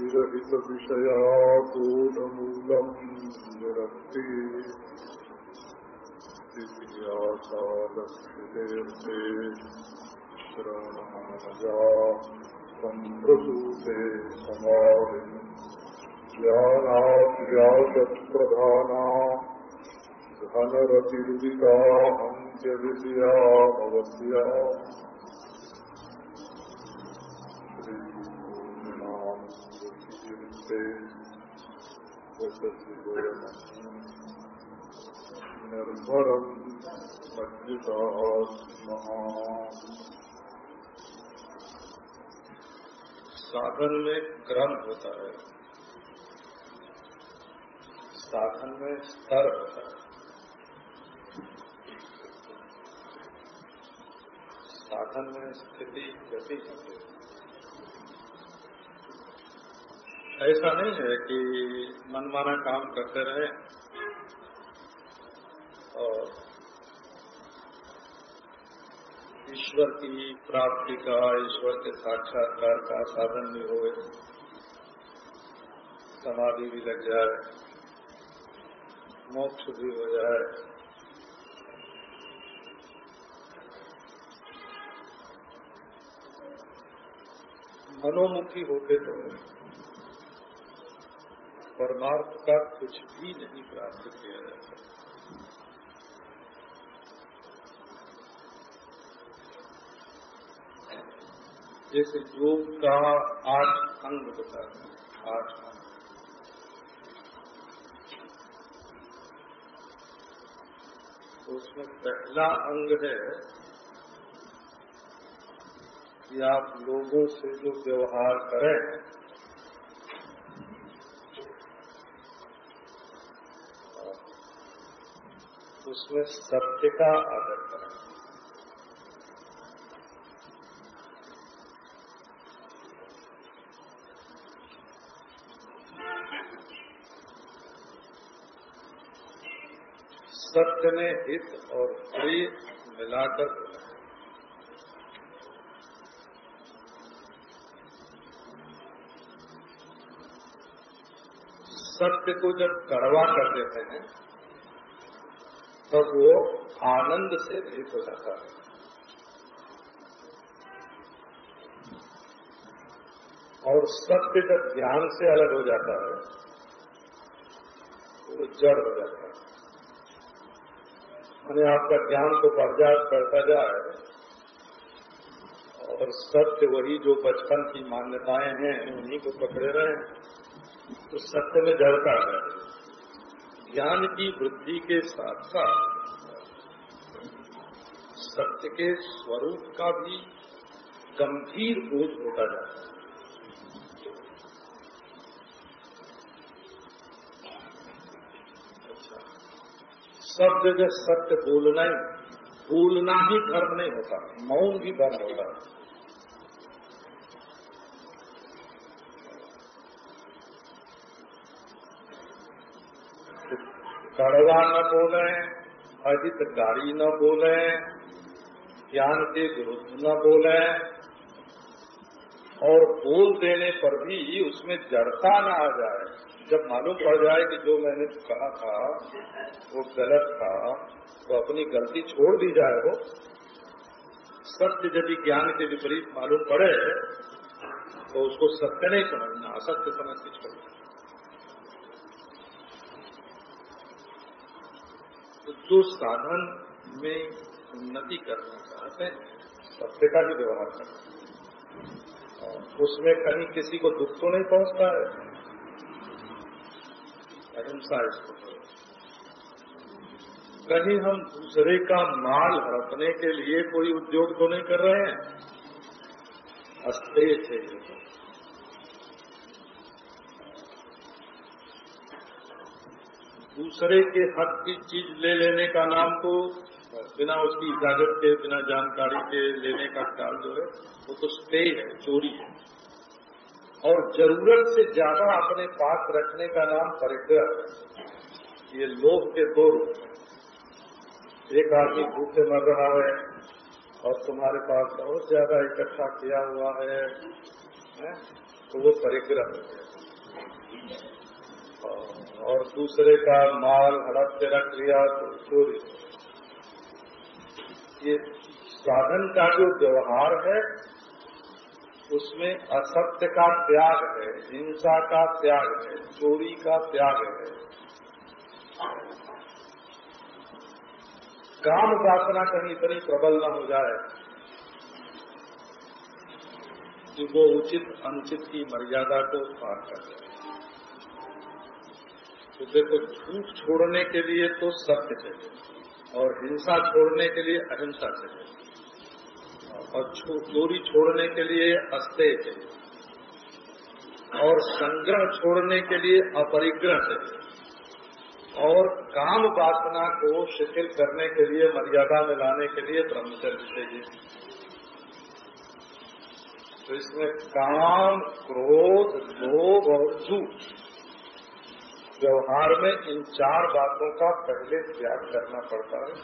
विरहितविषया बोधमूलम् निरक्ति दिव्यासालक्षितेऽर्थे श्रवणमनजा सम्प्रसूते समाधिम् ज्ञानाव्यासप्रधाना निर्भरम् साधन में क्रम होता है। साधन में स्तर होता है। साधन में स्थिति गति होती है। ऐसा नहीं है कि मनमाना काम करते रहे और ईश्वर की प्राप्ति का, ईश्वर के साक्षात्कार का साधन भी हो, समाधि भी लग जाए, मोक्ष भी हो जाए। मनोमुखी होते तो परमार्थ का कुछ भी नहीं प्राप्त किया जा सकता जैसे योग का आठ अंग होता है, आठ अंग। तो उसमें पहला अंग है कि आप लोगों से जो व्यवहार करें उसमें सत्य का आदर करें। सत्य में हित और प्रिय मिलाकर सत्य को जब कड़वा कर देते हैं तब वो आनंद से रहित हो जाता है। और सत्य जब ज्ञान से अलग हो जाता है तो वो जड़ हो जाता है। मैंने आपका ज्ञान को बर्दाश्त करता जाए और सत्य वही जो बचपन की मान्यताएँ हैं, उन्हीं को पकड़े रहे हैं तो सत्य में जड़ता है। ज्ञान की वृद्धि के साथ साथ सत्य के स्वरूप का भी गंभीर बोझ होता जाता है। सब जगह सत्य बोलना ही बोलना ही धर्म नहीं होता मौन भी धर्म होता है। कड़वा न बोले गाड़ी न बोले ज्ञान के विरुद्ध न बोले। और बोल देने पर भी उसमें जड़ता न आ जाए। जब मालूम पड़ जाए कि जो मैंने कहा था, वो गलत था तो अपनी गलती छोड़ दी जाए वो। सत्य यदि ज्ञान के विपरीत मालूम पड़े तो उसको सत्य नहीं समझना, असत्य समझ के छोड़ना तो जो साधन में उन्नति करना चाहते हैं सत्य का भी व्यवहार करना उसमें कहीं किसी को दुख तो नहीं पहुँचता है। अहिंसा इसको कहीं हम दूसरे का माल हड़पने के लिए कोई उद्योग तो नहीं कर रहे हैं? अस्तेय थे दूसरे के हक की चीज़ ले लेने का नाम तो बिना उसकी इजाज़त के बिना जानकारी के लेने का ख्याल जो है वो तो स्टे है चोरी है। और ज़रूरत से ज़्यादा अपने पास रखने का नाम परिग्रह है। ये लोभ के दो रूप हैं। एक आदमी भूखे मर रहा है और तुम्हारे पास बहुत ज़्यादा इकट्ठा किया हुआ है, है? तो वो परिग्रह है। और दूसरे का माल हड़प के रख लिया तो चोरी। ये साधन का जो व्यवहार है, उसमें असत्य का त्याग है, हिंसा का त्याग है, चोरी का त्याग है। काम वासना कहीं इतनी प्रबल न हो जाए कि वो उचित, अनुचित की मर्यादा को पार कर जाए तो देखो, झूठ छोड़ने के लिए तो सत्य चाहिए और हिंसा छोड़ने के लिए अहिंसा चाहिए और चोरी छोड़ने के लिए अस्तेय चाहिए और संग्रह छोड़ने के लिए अपरिग्रह चाहिए और काम वासना को शिथिल करने के लिए, मर्यादा में लाने के लिए ब्रह्मचर्य चाहिए तो इसमें काम, क्रोध, लोभ और झूठ व्यवहार में इन चार बातों का पहले त्याग करना पड़ता है।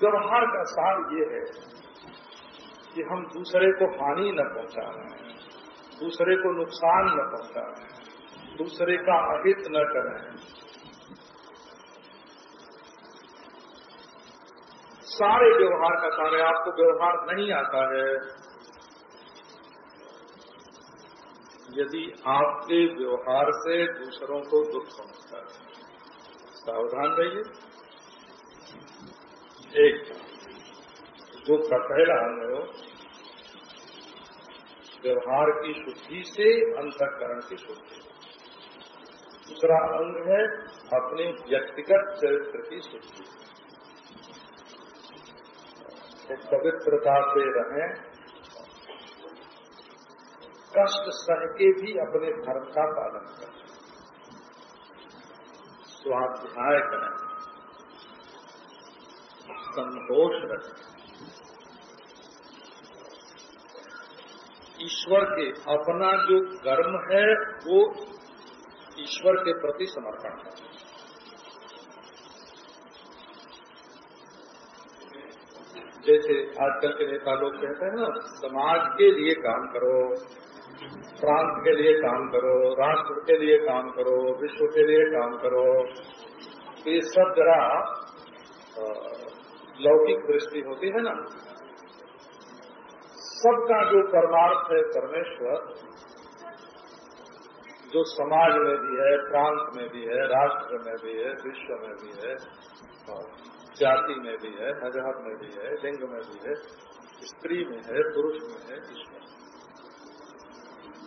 व्यवहार का सार ये है कि हम दूसरे को हानि न पहुँचा रहे हैं दूसरे को नुकसान न पहुँचा रहे हैं दूसरे का अहित न करें। सारे व्यवहार का कार्य आपको व्यवहार नहीं आता है। यदि आपके व्यवहार से दूसरों को दुख पहुँचता है, सावधान रहिए। एक, जो पहला अंग हो व्यवहार की शुद्धि से अंतकरण की शुद्धि। दूसरा अंग है अपने व्यक्तिगत चरित्र की शुद्धि। पवित्रता से रहें कष्ट सह के भी अपने धर्म का पालन करें। स्वाध्याय करें। संतोष रखें। ईश्वर के अपना जो कर्म है, वो ईश्वर के प्रति समर्पण है जैसे आजकल के नेता लोग कहते हैं ना, समाज के लिए काम करो। प्रांत के लिए काम करो, राष्ट्र के लिए काम करो, विश्व के लिए काम करो। ये सब जरा लौकिक दृष्टि होती है ना? सबका जो परमार्थ है परमेश्वर, जो समाज में भी है, प्रांत में भी है, राष्ट्र में भी है, विश्व में भी है जाति में भी है मज़हब में भी है, लिंग में भी है, स्त्री में है, पुरुष में है, ईश्वर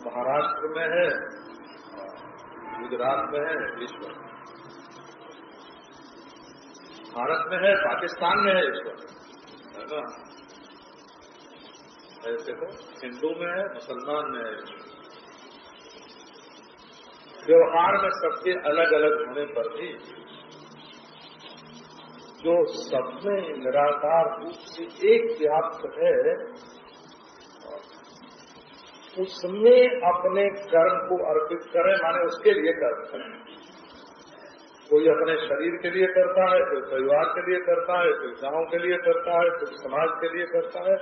महाराष्ट्र में है, गुजरात में है, ईश्वर। भारत में है, पाकिस्तान में है, ईश्वर। है ना? ऐसे तो हिंदू में है, मुसलमान में है। व्यवहार में सबके अलग अलग होने पर भी जो सब में निराकार रूप से एक व्याप्त है उसमें अपने कर्म को अर्पित करें, माने उसके लिए कर्म करें। कोई अपने शरीर के लिए करता है, कोई परिवार के लिए करता है, कोई गाँव के लिए करता है, कोई समाज के लिए करता है।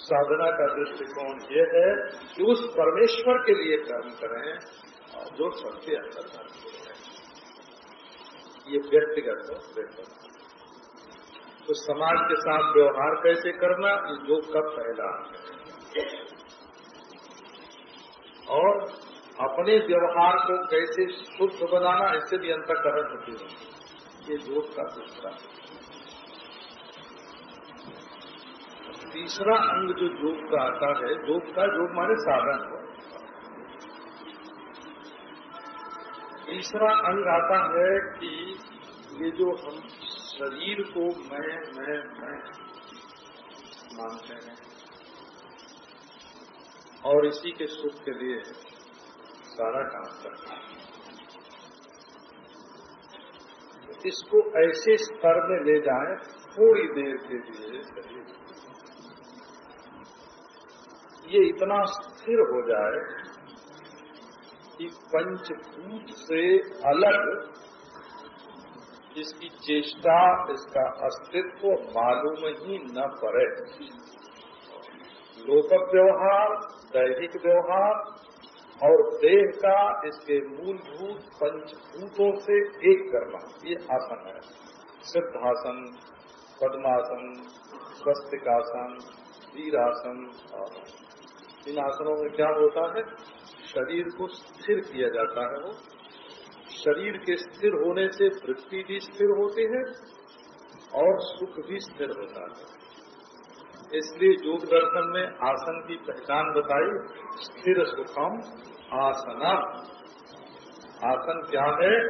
साधना का दृष्टिकोण ये है कि उस परमेश्वर के लिए कर्म करें जो सबसे अंदर कर्म है। ये व्यक्तिगत तो समाज के साथ व्यवहार कैसे करना, ये योग का पहला है। और अपने व्यवहार को कैसे शुद्ध बनाना, इससे भी अंतकरण होती है। ये योग का दूसरा। तीसरा अंग जो योग का आता है योग का योग माने साधन। हो तीसरा अंग आता है कि ये जो हम शरीर को मैं मैं मैं मानते हैं। और इसी के सुख के लिए सारा काम करते है। इसको ऐसे स्तर में ले जाएँ, थोड़ी देर के लिए ये इतना स्थिर हो जाए कि पंचभूत से अलग इसकी चेष्टा, इसका अस्तित्व मालूम ही न पड़े। लोक व्यवहार दैहिक व्यवहार और देह का इसके मूलभूत पंचभूतों से एक करना, ये आसन है। सिद्धासन, पद्मासन, स्वस्तिकासन, वीरासन इन आसनों में क्या होता है? शरीर को स्थिर किया जाता है वो। शरीर के स्थिर होने से वृत्ति भी स्थिर होती है और सुख भी स्थिर होता है। इसलिए योग दर्शन में आसन की पहचान बताई, स्थिर सुखम आसना आसन क्या है?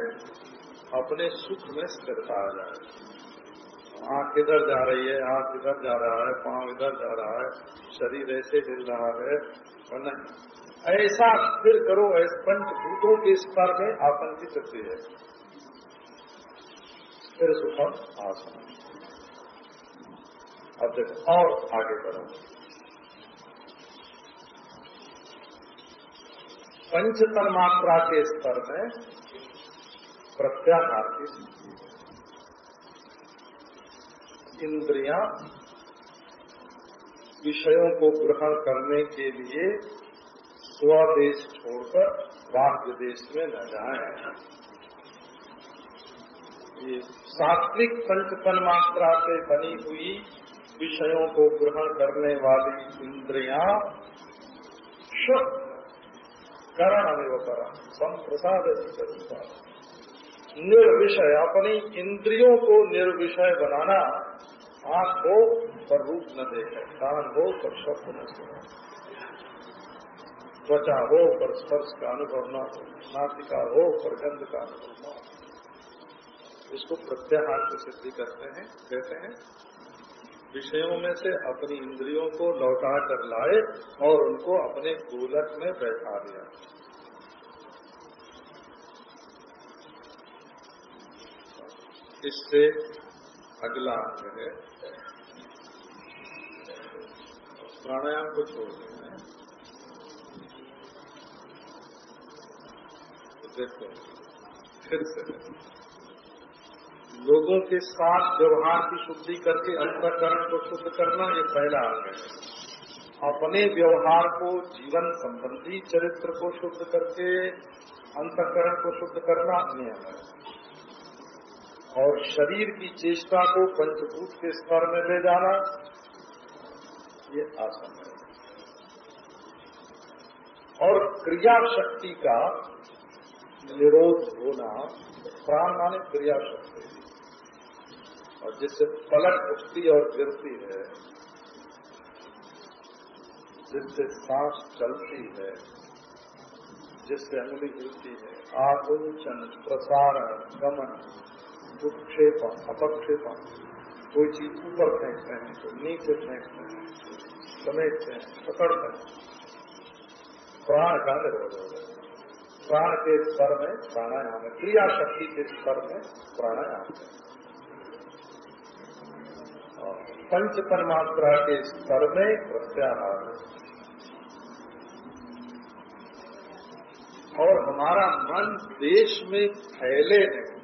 अपने सुख में स्थिरता आ जाए। आँख इधर जा रही है, आँख इधर जा रहा है, पाँव इधर जा रहा है, शरीर ऐसे हिल रहा है, और नहीं। ऐसा स्थिर करो, ऐसे पंचभूतों के स्तर में आसन की शक्ति है। स्थिर सुखम आसन अब देखो और आगे बढ़ो। पंच मात्रा के स्तर में प्रत्याहार की इंद्रिया विषयों को ग्रहण करने के लिए स्वदेश छोड़कर बाह्य देश में न जाए। ये सात्विक पंचतन मात्रा से बनी हुई विषयों को ग्रहण करने वाली इंद्रिया शुद्ध करण अवकरण संप्रसाद निर्विषय, अपनी इंद्रियों को निर्विषय बनाना आँख हो पर रूप न देखे, कान हो पर शब्द न सुने, त्वचा हो पर स्पर्श का अनुभव न हो, नासिका हो पर गंध का अनुभव न हो। इसको प्रत्याहार की सिद्धि करते हैं, कहते हैं विषयों में से अपनी इंद्रियों को लौटा कर लाए और उनको अपने गोलक में बैठा दिया। इससे अगला अंग है। प्राणायाम को छोड़ देना है। देखो, फिर से। लोगों के साथ व्यवहार की शुद्धि करके अंतकरण को शुद्ध करना ये पहला अंग है। अपने व्यवहार को, जीवन संबंधी चरित्र को शुद्ध करके अंतकरण को शुद्ध करना नियम है। और शरीर की चेष्टा को पंचभूत के स्तर में ले जाना ये आसन है। और क्रिया शक्ति का निरोध होना प्राण माने क्रिया शक्ति और जिससे पलट उठती और गिरती है, जिससे सांस चलती है, जिससे अंगुली हिलती है, आकुंचन, प्रसारण, गमन उत्क्षेपण अपक्षेपण, कोई चीज़ ऊपर फेंकते हैं तो नीचे फेंकते हैं, समेटते हैं, पकड़ते हैं। प्राण निर्भर हो प्राण के स्तर में प्राणायाम है। क्रिया शक्ति के स्तर में प्राणायाम है। पंच परमात्रा के स्तर में प्रत्याहार। है और हमारा मन देश में फैले नहीं।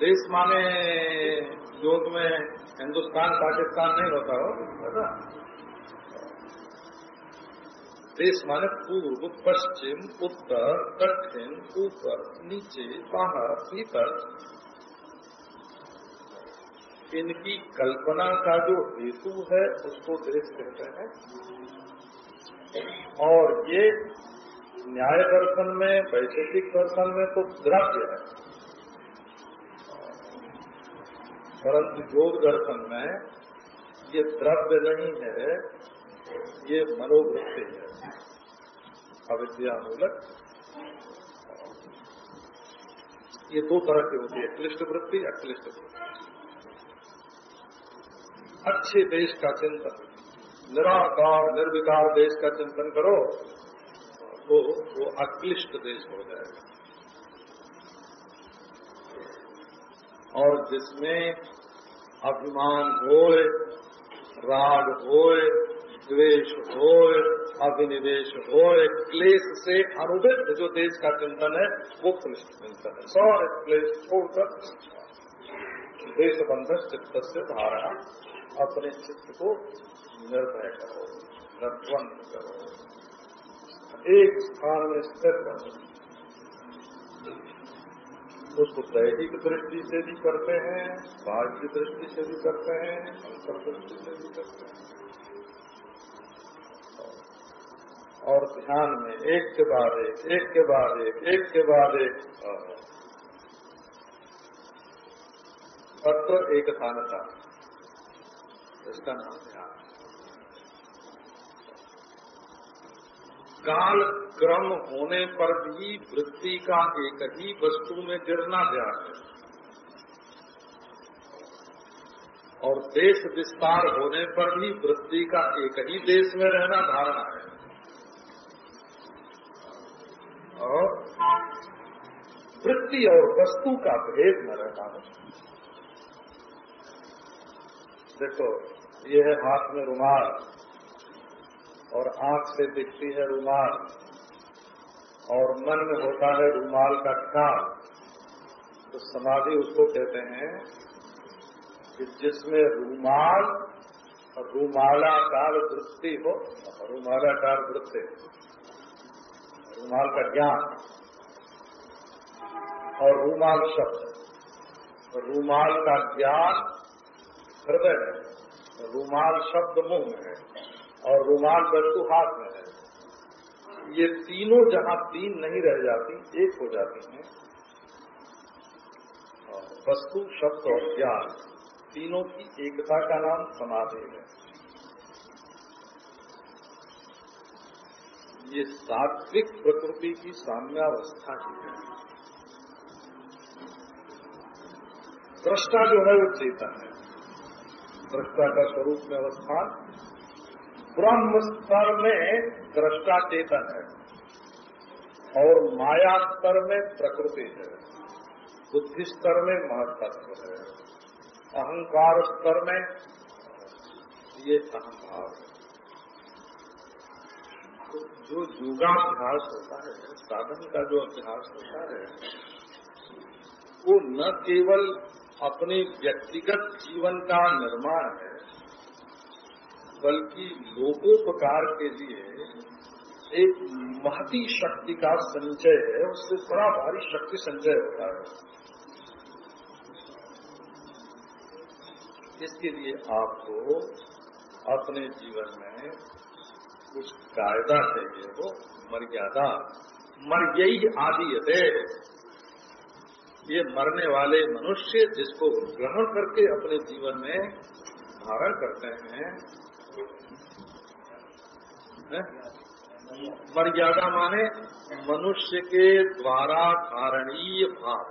देश माने योग में हिंदुस्तान, पाकिस्तान नहीं होता हो, है देश माने पूर्व, पश्चिम, उत्तर, दक्षिण, ऊपर, नीचे, बाहर, भीतर। इनकी कल्पना का जो हेतु है, उसको देश कहते हैं। और ये न्याय दर्शन में, वैशेषिक दर्शन में तो द्रव्य है। परंतु योग दर्शन में ये द्रव्य नहीं है, ये मनोवृत्ति है। अविद्या मूलक ये दो तरह की होती है, क्लिष्ट वृत्ति, अक्लिष्ट वृत्ति। अच्छे देश का चिंतन, निराकार, निर्विकार देश का चिंतन करो तो वो अक्लिष्ट देश हो जाएगा। और जिसमें अभिमान होए, राग होए, द्वेष होए, अभिनिवेश होए, क्लेश से अनुदित जो देश का चिंतन है, वो क्लिष्ट चिंतन है। सारे क्लेश छोड़कर देश बंधन चित्त से धारणा अपने चित्त को निर्भय करो निर्द्वंद करो। एक स्थान में स्थिर करो उसको दैहिक दृष्टि से भी करते हैं, बाह्य दृष्टि से भी करते हैं, अंतर दृष्टि से भी करते हैं। और ध्यान में एक के बाद एक एक के बाद एक एक के बाद एक। तत्व एक स्थानता इसका नाम ध्यान काल क्रम होने पर भी वृत्ति का एक ही वस्तु में गिरना ध्यान है और देश विस्तार होने पर भी वृत्ति का एक ही देश में रहना धारणा है। और वृत्ति और वस्तु का भेद न रहना है देखो ये है हाथ में रुमाल और आँख से दिखती है रुमाल और मन में होता है रुमाल का ख्याल तो समाधि उसको कहते हैं कि जिसमें रुमाल और रुमालाकार वृत्ति हो रुमालाकार वृत्ति, रुमाल का ज्ञान और रुमाल शब्द। रुमाल का ज्ञान हृदय है रुमाल शब्द मुँह में है और रुमाल वस्तु हाथ में है। ये तीनों जहाँ तीन नहीं रह जाती, एक हो जाती हैं। वस्तु, शब्द और ज्ञान, तीनों की एकता का नाम समाधि है। ये सात्विक प्रकृति की साम्यावस्था की है। दृष्टा जो है वो चेतन है। दृष्टा का स्वरूप में अवस्थान। ब्रह्म स्तर में दृष्टा चेतन है और माया स्तर में प्रकृति है। बुद्धि स्तर में महत्व है। अहंकार स्तर में ये अहंभाव है। तो जो योगाभ्यास होता है, साधन का जो अभ्यास होता है, वो न केवल अपने व्यक्तिगत जीवन का निर्माण है, बल्कि लोकोपकार के लिए एक महती शक्ति का संचय है, उससे बड़ा भारी शक्ति संचय होता है। इसके लिए आपको अपने जीवन में कुछ कायदा चाहिए हो, मर्यादा। मर्यई आदि है ये मरने वाले मनुष्य जिसको ग्रहण करके अपने जीवन में धारण करते हैं, है? मर्यादा माने मनुष्य के द्वारा कारणीय भाव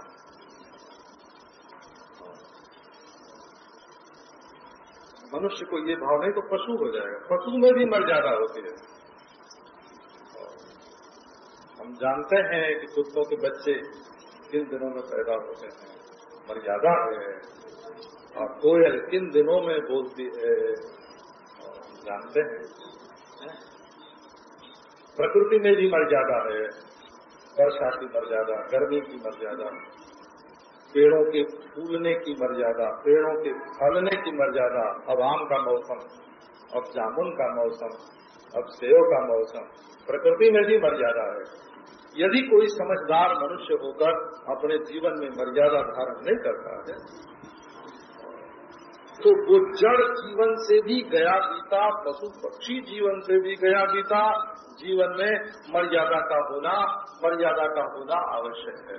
मनुष्य को ये भाव नहीं तो पशु हो जाएगा। पशु में भी मर्यादा होती है। हम जानते हैं कि कुत्तों के बच्चे किन दिनों में पैदा होते हैं, मर्यादा है, और कोयल किन दिनों में बोलती है, जानते हैं। प्रकृति में भी मर्यादा है, वर्षा की मर्यादा, गर्मी की मर्यादा, पेड़ों के फूलने की मर्यादा, पेड़ों के फलने की मर्यादा, अब आम का मौसम, अब जामुन का मौसम, अब सेव का मौसम, प्रकृति में भी मर्यादा है। यदि कोई समझदार मनुष्य होकर अपने जीवन में मर्यादा धारण नहीं करता है तो वो जड़ जीवन से भी गया बीता पशु पक्षी जीवन से भी गया बीता जीवन में मर्यादा का होना, मर्यादा का होना आवश्यक है।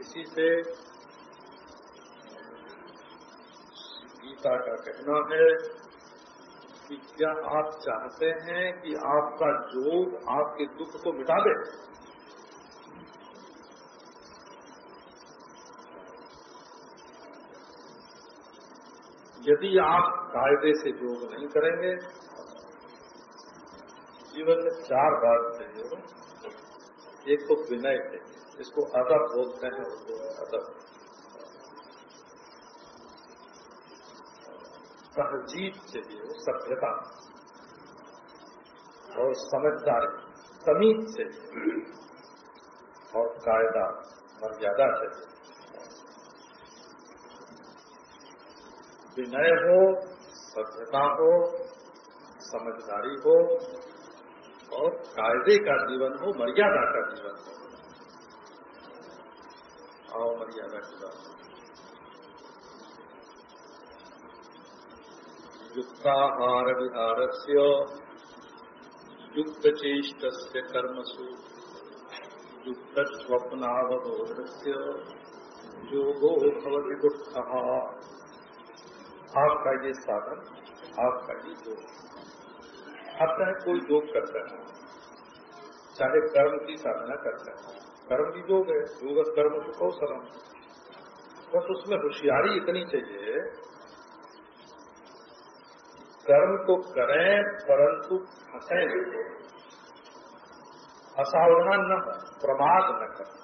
इसी से गीता का कहना है कि क्या आप चाहते हैं कि आपका योग आपके दुख को मिटा दे? यदि आप कायदे से योग नहीं करेंगे, जीवन में चार बात चाहिए एक तो विनय है इसको अदब बोलते हैं उर्दू में अदब। तहजीब चाहिए सभ्यता। और समझदारी, समीप चाहिए और कायदा मर्यादा चाहिए विनय हो, सभ्यता हो, समझदारी हो, और कायदे का जीवन हो, मर्यादा का जीवन हो। आओ मर्यादा की बात। युक्ताहार विहार से युक्त चेष्ट कर्मसु। युक्त स्वप्नावबोध से योगो भवति दुख। आपका ये साधन, आपका ये योग। अब चाहे कोई योग करता है। चाहे कर्म की साधना करता है। कर्म भी योग है, योग कर्म तो कौशलम बस उसमें होशियारी इतनी चाहिए कर्म तो करें, परंतु फंसे भी असावधान न प्रमाद न करें।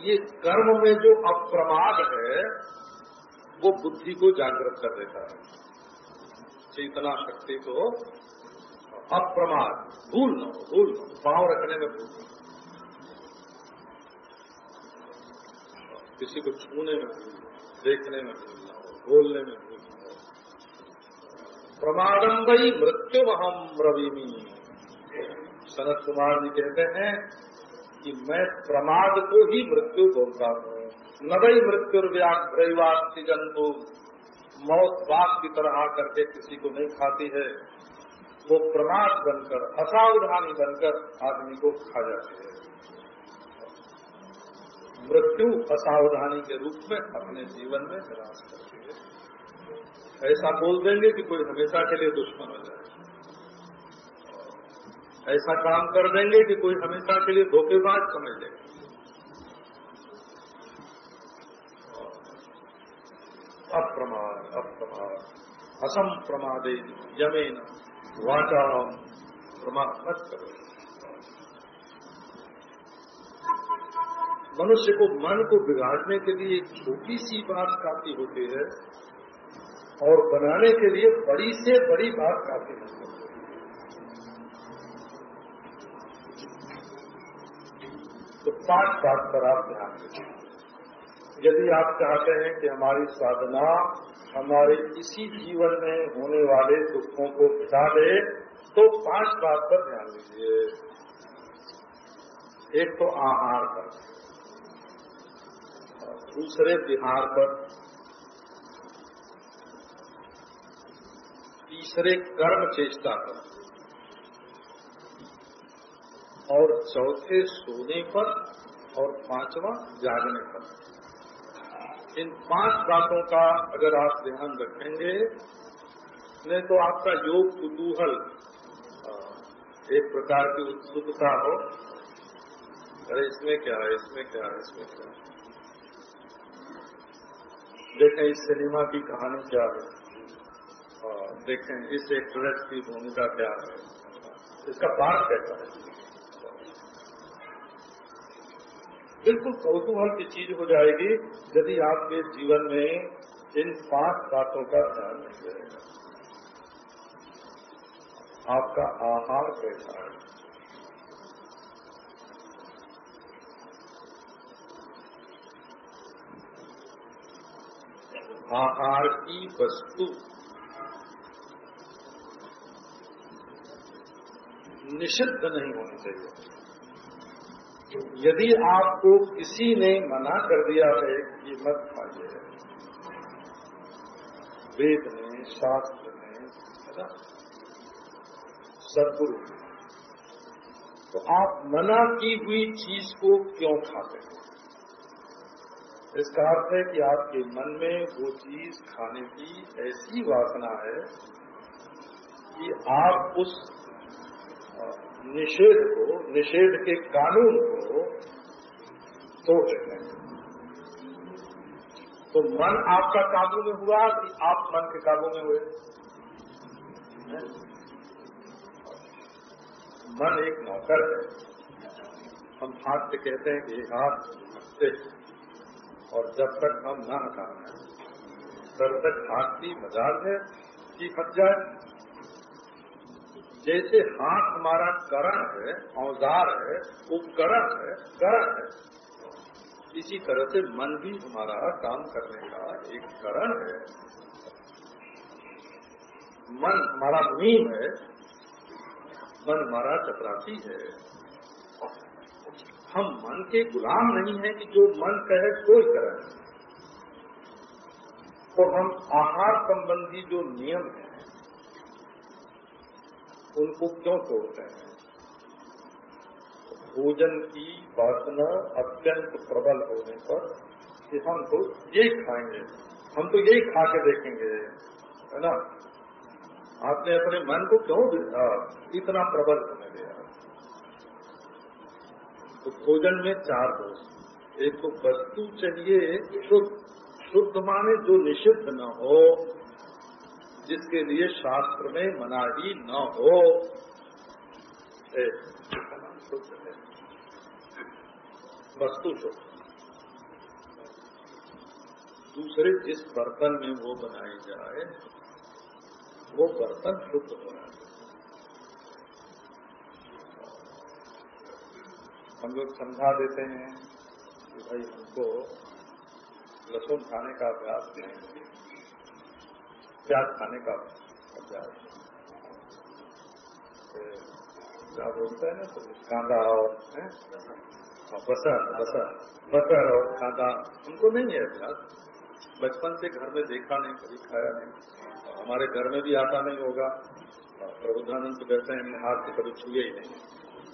ये कर्म में जो अप्रमाद है, वो बुद्धि को जागृत कर देता है। चेतना शक्ति को अप्रमाद, भूल न हो, भूल पाँव रखने में भूल किसी को छूने में भूल देखने में भूल हो, बोलने में प्रमादम वही मृत्यु हम रवीमी सनत कुमार जी कहते हैं कि मैं प्रमाद को ही मृत्यु बोलता हूँ। नवई मृत्युर्व्याघ्रवासी जंतु मौत बाप की तरह आकर के किसी को नहीं खाती है। वो प्रमाद बनकर, असावधानी बनकर आदमी को खा जाती है। मृत्यु असावधानी के रूप में अपने जीवन में निराश करती है। ऐसा बोल देंगे कि कोई हमेशा के लिए दुश्मन हो जाए। ऐसा काम कर देंगे कि कोई हमेशा के लिए धोखेबाज समझ लेगा अप्रमाद अप्रमाद असम प्रमादे यमेन वाचा प्रमाद मत करो। मनुष्य को मन को बिगाड़ने के लिए एक छोटी सी बात काफ़ी होती है। और बनाने के लिए बड़ी से बड़ी बात काफ़ी है। तो पाँच बात पर आप ध्यान दें। यदि आप चाहते हैं कि हमारी साधना हमारे इसी जीवन में होने वाले दुखों को बिता दे तो पाँच बात पर ध्यान दीजिए। एक तो आहार पर दूसरे बिहार पर। तीसरे कर्म चेष्टा पर। और चौथे सोने पर और पांचवा जागने पर। इन पाँच बातों का अगर आप ध्यान रखेंगे, नहीं तो आपका योग कुतूहल एक प्रकार की उत्सुकता हो। अरे, इसमें क्या है, इसमें क्या है, इसमें क्या है? देखें, इस सिनेमा की कहानी क्या है? देखें इस एक्ट्रेस की भूमिका क्या है। इसका पाठ कैसा है। बिल्कुल कौतूहल की चीज़ हो जाएगी, यदि आपके जीवन में इन पाँच बातों का ध्यान नहीं रहेगा आपका आहार कैसा है? आहार की वस्तु निषिद्ध नहीं होनी चाहिए। यदि आपको किसी ने मना कर दिया है कि मत खाइए, वेद में शास्त्र में है ना, सदगुरु तो आप मना की हुई चीज़ को क्यों खाते हैं? इसका अर्थ है कि आपके मन में वो चीज़ खाने की ऐसी वासना है कि आप उस निषेध को, निषेध के कानून को तोड़ देते हैं। तो मन आपका काबू में हुआ कि आप मन के काबू में हुए? मन एक नौकर है। हम हाथ से कहते हैं कि हाथ से और जब तक हम न हटाए, तब तक हाथ की मजाल है कि हट जाए। जैसे हाथ हमारा करण है, औज़ार है, उपकरण है, करण है। इसी तरह से मन भी हमारा काम करने का एक करण है। मन हमारा नीम है, मन हमारा चपरासी है। हम मन के गुलाम नहीं है कि जो मन कहे कोई करे तो हम आहार संबंधी जो नियम है उनको क्यों तोड़ते हैं? भोजन की वासना अत्यंत प्रबल होने पर कि हम तो यही खाएँगे, हम तो यही खा के देखेंगे, है ना? आपने अपने मन को क्यों इतना प्रबल होने दिया? तो भोजन में चार दोष एक तो वस्तु चाहिए शुद्ध शुद्ध माने जो निषिद्ध न हो जिसके लिए शास्त्र में मनाही न हो। वस्तु शुद्ध दूसरे जिस बर्तन में वो बनाई जाए, वो बर्तन शुद्ध होना हम लोग समझा देते हैं कि भाई हमको लहसुन खाने का अभ्यास नहीं प्याज खाने का अभ्यास क्या बोलते हैं ना तो कांदा और हाँ, बसर बसर। बसर और कांदा हमको नहीं है अभ्यास बचपन से घर में देखा नहीं कभी खाया नहीं। हमारे घर में भी आता नहीं होगा। प्रबुद्धानंद तो कहते हैं हमने हाथ से कभी छुए ही नहीं।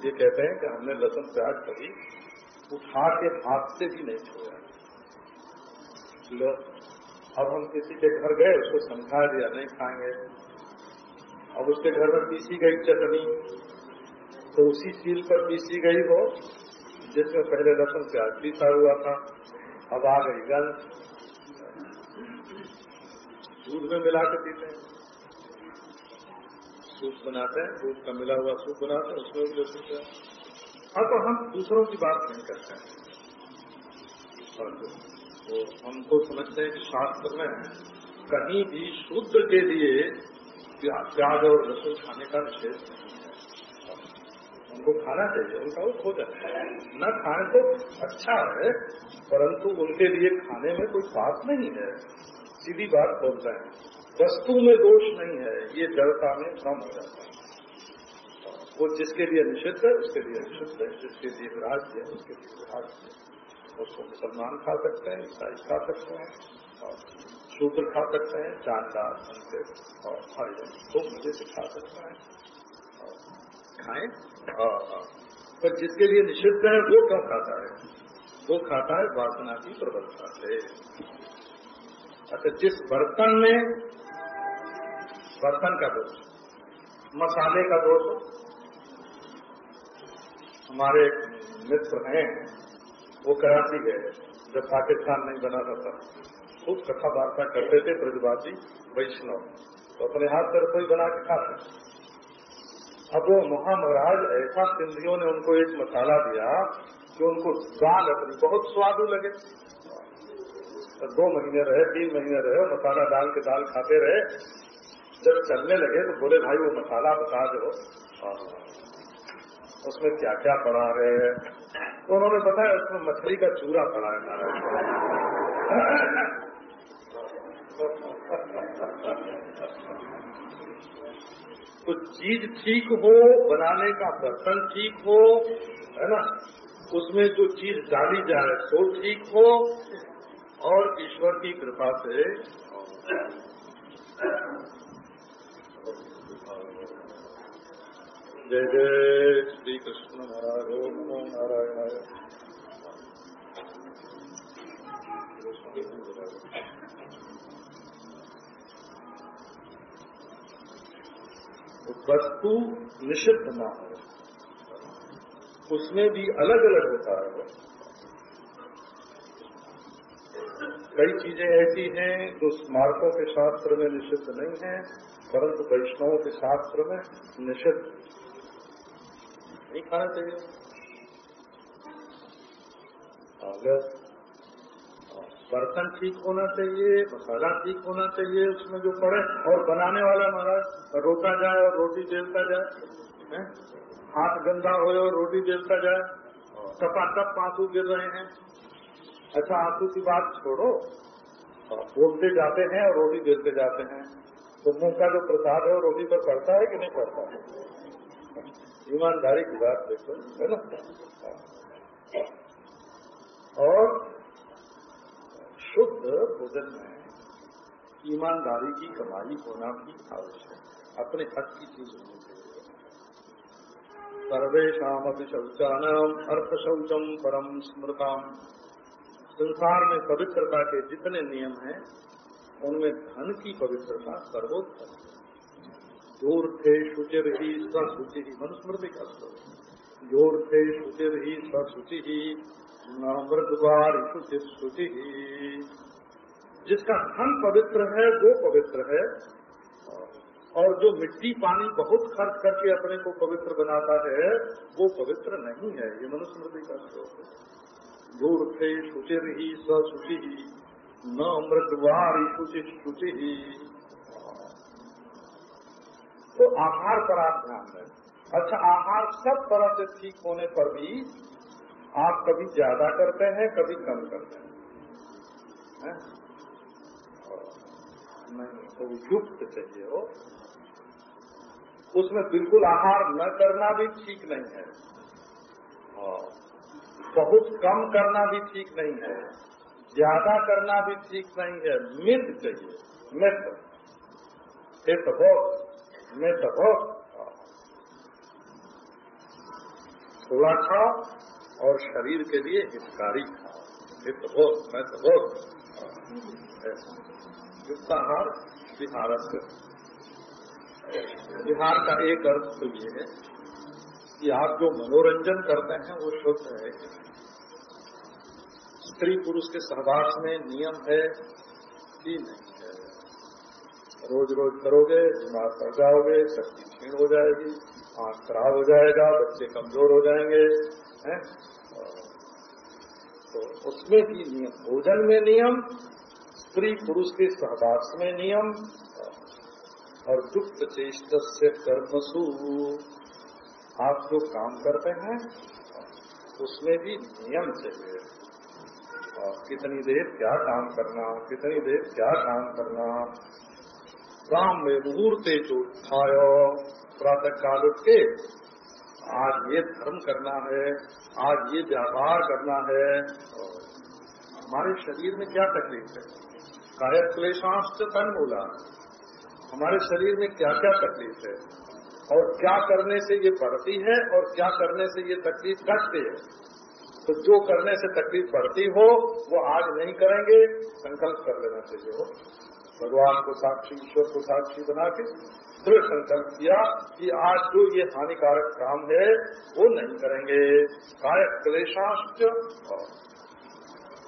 ये कहते हैं कि हमने लसन प्याज कभी उठा के हाथ से भी नहीं छुआ। अब हम किसी के घर गए, उसको समझा दिया, नहीं खाएँगे। अब उसके घर में पीसी गई चटनी तो उसी सील पर पीसी गई वो, जिसमें पहले लसन प्याज पीसा हुआ था। अब आ गई गंध दूध में मिला के पीते हैं। सूप बनाते हैं, दूध का मिला हुआ सूप बनाते हैं, उसमें भी पीते हैं। तो हम दूसरों की बात नहीं करते हैं। और तो हम तो समझते हैं कि शास्त्र में कहीं भी शुद्ध के लिए प्याज और लहसुन खाने का निषेध नहीं है। उनको खाना चाहिए, उनका वो भोजन है। न खाए तो अच्छा है, परंतु उनके लिए खाने में कोई बात नहीं है। सीधी बात बोलते हैं, वस्तु में दोष नहीं है, ये जड़ता में कम हो जाता है। वो जिसके लिए निषिद्ध है, उसके लिए निषिद्ध है, जिसके लिए विराज है, उसके लिए विराज है। उसको मुसलमान खा सकते हैं, ईसाई खा सकते हैं, और शूद्र खा सकते हैं जानदार संकेत और हरिजन खूब मज़े से खा सकते हैं। खाएँ पर जिसके लिए निषिद्ध है, वो क्यों खाता है? वो खाता है वासना की प्रबलता से। अच्छा जिस बर्तन में, बर्तन का दोष, मसाले का दोष हमारे मित्र हैं वो कराची गए। जब पाकिस्तान नहीं बना था, तब। खूब कथा वार्ता करते थे ब्रजवासी वैष्णव। तो अपने हाथ से रसोई बना के खाते अब वो महामहाराज ऐसा सिंधियों ने उनको एक मसाला दिया कि उनको दाल अपनी, बहुत स्वादु लगे। तो दो महीने रहे, तीन महीने रहे मसाला डाल के दाल खाते रहे। जब चलने लगे तो बोले, भाई, वो मसाला बता दो। उसमें क्या क्या पड़ा रहे तो उन्होंने बताया उसमें मछली का चूरा पड़ा है तो चीज़ ठीक हो, बनाने का बर्तन ठीक हो, है ना? उसमें जो चीज़ डाली जाए तो ठीक हो। और ईश्वर की कृपा से जय जय श्री कृष्ण महाराज नारायण वस्तु निषिद्ध ना हो, उसमें भी अलग अलग होता है। कई चीज़ें ऐसी हैं जो स्मारकों के शास्त्र में निषिद्ध नहीं है, परंतु वैष्णवों के शास्त्र में निषिद्ध। नहीं खाना चाहिए अगर बर्तन ठीक होना चाहिए, मसाला ठीक होना चाहिए, उसमें जो पड़े, और बनाने वाला महाराज, रोता जाए और रोटी बेलता जाए हाथ गंदा हो और रोटी बेलता जाए टपाटप आँसू गिर रहे हैं। अच्छा आँसू की बात छोड़ो बोलते जाते हैं और रोटी बेलते जाते हैं। तो मुँह का जो प्रसाद है वो रोटी पर पड़ता है कि नहीं पड़ता है? ईमानदारी की बात देखो है। ना और शुद्ध भोजन में ईमानदारी की कमाई होना भी आवश्यक है, अपने हक की चीज़ होनी चाहिए। सर्वेशम अपनी शौचानाम अर्थ शौचम परम स्मृताम। संसार में पवित्रता के जितने नियम हैं, उनमें धन की पवित्रता सर्वोत्तम है ज़ोर थे शुचिर ही स्वशुचि ही मनुस्मृति का श्लोक ज़ोर थे शुचिर ही स्वशुचि ही मृदवार शुचि ही जिसका धन पवित्र है, वो पवित्र है। और जो मिट्टी पानी बहुत खर्च करके अपने को पवित्र बनाता है, वो पवित्र नहीं है। ये मनुस्मृति का श्लोक है दूर थे शुचिर ही सशुचि ही न मृदवार शुचि शुचि ही तो आहार पर आप ध्यान दें। अच्छा आहार सब तरह से ठीक होने पर भी आप कभी ज़्यादा करते हैं, कभी कम करते हैं। तो युक्त चाहिए हो। उसमें बिल्कुल आहार न करना भी ठीक नहीं है। बहुत कम करना भी ठीक नहीं है। ज़्यादा करना भी ठीक नहीं है। मित चाहिए। मित हित हो। मित हो। थोड़ा खाओ और शरीर के लिए हितकारी खाओ। हित हो मित हो। युक्ताहार विहारक बिहार का एक अर्थ तो ये है कि आप जो मनोरंजन करते हैं, वो शुद्ध है। स्त्री पुरुष के सहवास में नियम है कि नहीं। रोज रोज करोगे बीमार पड़ जाओगे, शक्ति क्षीण हो जाएगी, आँख खराब हो जाएगा, बच्चे कमज़ोर हो जाएँगे, हैं? तो उसमें भी नियम, भोजन में नियम, स्त्री पुरुष के सहवास में नियम, और दुख चेष्ट से कर्मसु। आप जो काम करते हैं, उसमें भी नियम चाहिए। कितनी देर क्या काम करना, कितनी देर क्या काम करना काम में मुहूर्ते जो खायो प्रातः काल उठ के आज ये धर्म करना है, आज ये व्यापार करना है हमारे शरीर में क्या तकलीफ़ है? कायक क्लेशांश तन बोला। हमारे शरीर में क्या क्या तकलीफ़ है? और क्या करने से ये बढ़ती है और क्या करने से ये तकलीफ़ घटती है? तो जो करने से तकलीफ़ बढ़ती हो, वो आज नहीं करेंगे, संकल्प कर लेना चाहिए हो। भगवान को साक्षी, ईश्वर को साक्षी बना के दृढ़ संकल्प किया कि आज जो ये हानिकारक काम है, वो नहीं करेंगे। कायक क्लेशांश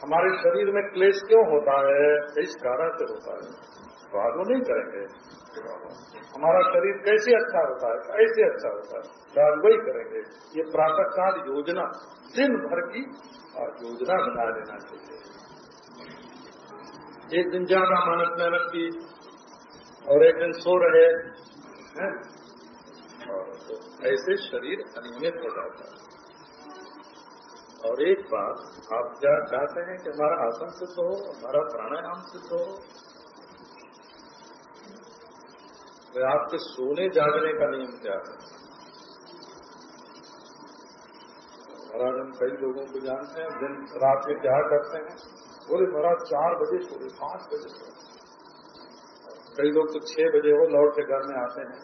हमारे शरीर में क्लेश क्यों होता है? इस कारण से होता है। तो आज वो नहीं करेंगे। हमारा शरीर कैसे अच्छा होता है? कैसे अच्छा होता है? तो आज वही करेंगे। ये प्रातः काल योजना, दिन भर की योजना बना लेना चाहिए। एक दिन ज़्यादा मेहनत मेहनत की और एक दिन सो रहे हैं। तो ऐसे शरीर अनियमित हो जाता है। और एक बात, आप क्या चाहते हैं कि हमारा आसन सिद्ध हो, हमारा प्राणायाम सिद्ध हो। तो आपके सोने जागने का नियम क्या है? महाराज, हम कई लोगों को जानते हैं, दिन, रात में क्या करते हैं? बोले, महाराज, चार बजे सोए पाँच बजे सोए कई लोग तो छह बजे हो लौट के घर में आते हैं,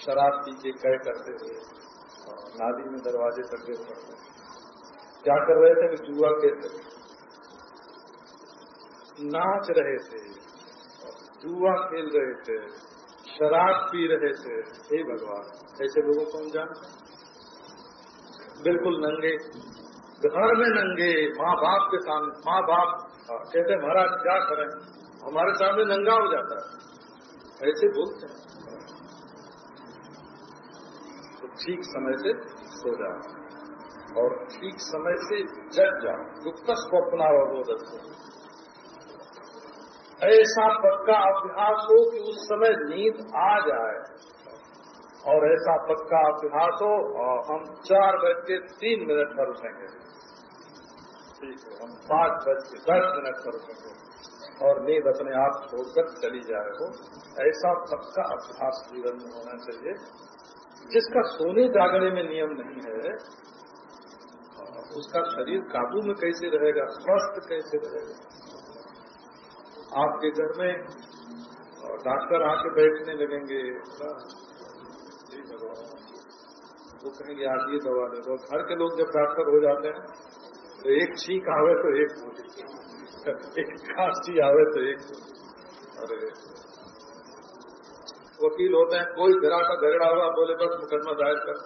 शराब पी के कह करते हुए नादी में दरवाजे तक गिर पड़ते हैं। क्या कर रहे थे? कि जुआ खेल रहे नाच रहे थे, जुआ खेल रहे थे, शराब पी रहे थे। हे भगवान, ऐसे लोगों को हम जानते बिल्कुल नंगे। घर में नंगे माँ बाप के सामने माँ बाप हाँ, कहते महाराज क्या करें? हमारे सामने नंगा हो जाता है। ऐसे बोलते हैं। तो ठीक समय से सो जाओ। और ठीक समय से जग जाओ। दुख स्वप्न अवबोध से। ऐसा पक्का अभ्यास हो कि उस समय नींद आ जाए। और ऐसा पक्का अभ्यास हो और हम चार बज के तीन मिनट पर उठेंगे। ठीक है, हम पाँच बज के दस मिनट पर उठेंगे। और नींद अपने आप छोड़कर चली जाए हो। ऐसा पक्का अभ्यास जीवन में होना चाहिए, जिसका सोने जागने में नियम नहीं है उसका शरीर काबू में कैसे रहेगा, स्वस्थ कैसे रहेगा। आपके घर में डॉक्टर आके बैठने लगेंगे वो कहेंगे आज ये दवा दे दो। घर के लोग जब डॉक्टर हो जाते हैं तो एक छींक आवे तो एक एक खांसी आवे तो एक अरे वकील होते हैं कोई जरा सा झगड़ा हुआ बोले बस मुकदमा दायर कर।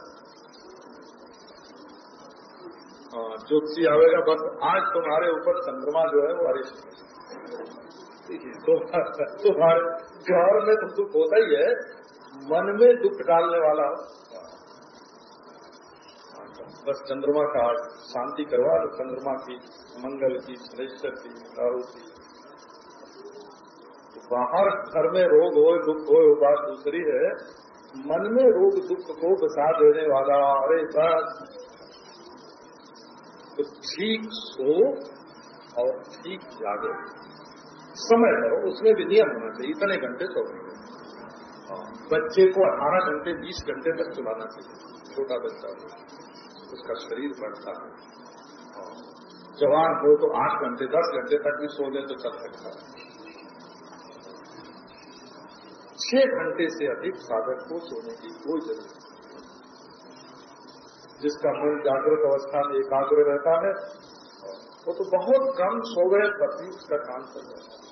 हाँ, ज्योतिषी आवेगा बस आज तुम्हारे ऊपर चंद्रमा जो है वो अरिष्ट तुम्हारे घर में तो दुख होता ही है मन में दुख डालने वाला बस चंद्रमा का शांति करवा दो चंद्रमा की मंगल की श्रेष्ठ की राहु की। बाहर घर में रोग हो दुख हो बात दूसरी है। मन में रोग दुख को बसा देने वाला अरे बस। तो ठीक सो और ठीक जागे। समय करो उसमें भी नियम होना चाहिए इतने घंटे हाँ, बच्चे को अठारह घंटे, बीस घंटे तक चलाना चाहिए। छोटा बच्चा हो, उसका शरीर बढ़ता है। जवान हो तो आठ घंटे, दस घंटे तक भी सो तो चल सकता है। छह घंटे से अधिक साधक को सोने की कोई ज़रूरत नहीं। जिसका मन जागृत अवस्था में एकाग्र रहता है, वो तो बहुत कम सो गए पर भी उसका काम चल जाता है।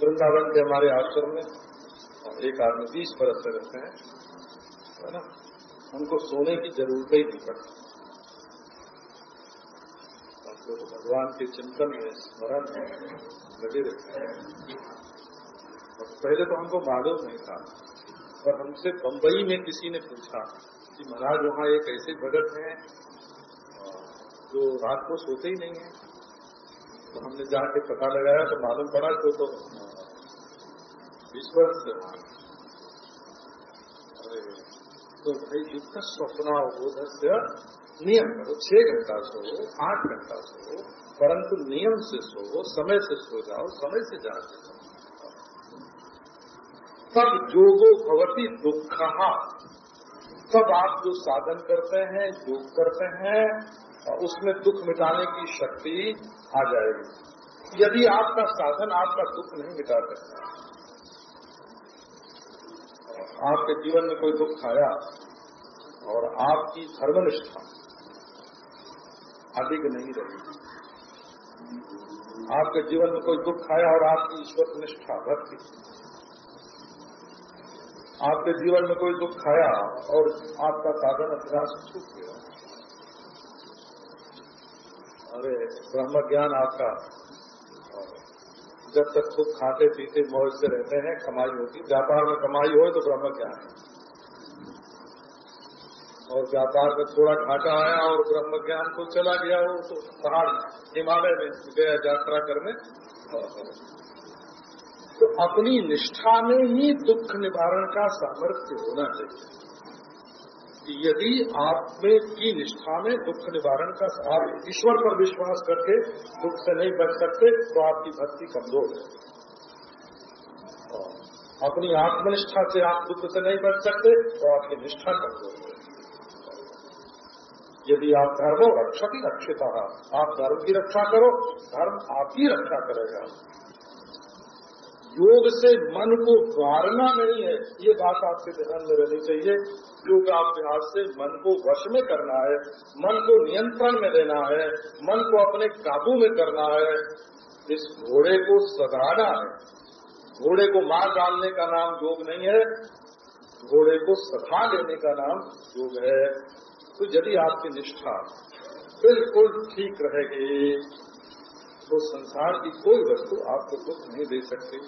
वृंदावन के हमारे आश्रम में एक आदमी बीस बरस से रहते हैं, है ना? उनको सोने की ज़रूरत ही नहीं पड़ती। तो भगवान के चिंतन में स्मरण में लगे रहते हैं। और पहले तो हमको मालूम नहीं था, पर हमसे बम्बई में किसी ने पूछा कि महाराज, वहाँ एक ऐसे भगत हैं, जो रात को सोते ही नहीं है। तो हमने जाके पता लगाया तो मालूम पड़ा कि तो विश्वास तो भाई युक्त स्वप्नावबोध से नियम करो छह घंटा सो आठ घंटा सो, परंतु नियम से सो, समय से सो जाओ, समय से जाओ तब जोगो भवती दुख। तब आप जो साधन करते हैं, योग करते हैं उसमें दुख मिटाने की शक्ति आ जाएगी। यदि आपका साधन आपका दुख नहीं मिटा सकता आपके जीवन में कोई दुख आया और आपकी धर्मनिष्ठा अधिक नहीं रही। आपके जीवन में कोई दुख आया और आपकी ईश्वर निष्ठा भक्ति आपके जीवन में कोई दुख आया और आपका साधन अभ्यास छूट गया। अरे ब्रह्म ज्ञान आपका जब तक खुद खाते, पीते, मौज से रहते हैं, कमाई होती। व्यापार में कमाई हो तो ब्रह्म ज्ञान है? और व्यापार में थोड़ा घाटा आया और ब्रह्म ज्ञान को चला गया हो तो पहाड़, हिमालय में गया यात्रा करने। तो अपनी निष्ठा में ही दुख निवारण का सामर्थ्य होना चाहिए। यदि आप में की निष्ठा में दुख निवारण का आप ईश्वर पर विश्वास करके दुख से नहीं बच सकते तो आपकी भक्ति कमज़ोर है। अपनी आत्मनिष्ठा से आप दुख से नहीं बच सकते तो आपकी निष्ठा कमज़ोर है। यदि आप धर्मो रक्षक ही रक्षित आप धर्म की रक्षा करो, धर्म आपकी रक्षा करेगा। योग से मन को वारना नहीं है, ये बात आपके ध्यान में रहनी चाहिए। योगाभ्यास से मन को वश में करना है, मन को नियंत्रण में देना है, मन को अपने काबू में करना है, इस घोड़े को सधाना है। घोड़े को मार डालने का नाम योग नहीं है, घोड़े को सधा लेने का नाम योग है। तो यदि आपकी निष्ठा बिल्कुल ठीक रहेगी तो संसार की कोई वस्तु आपको सुख नहीं दे सकती।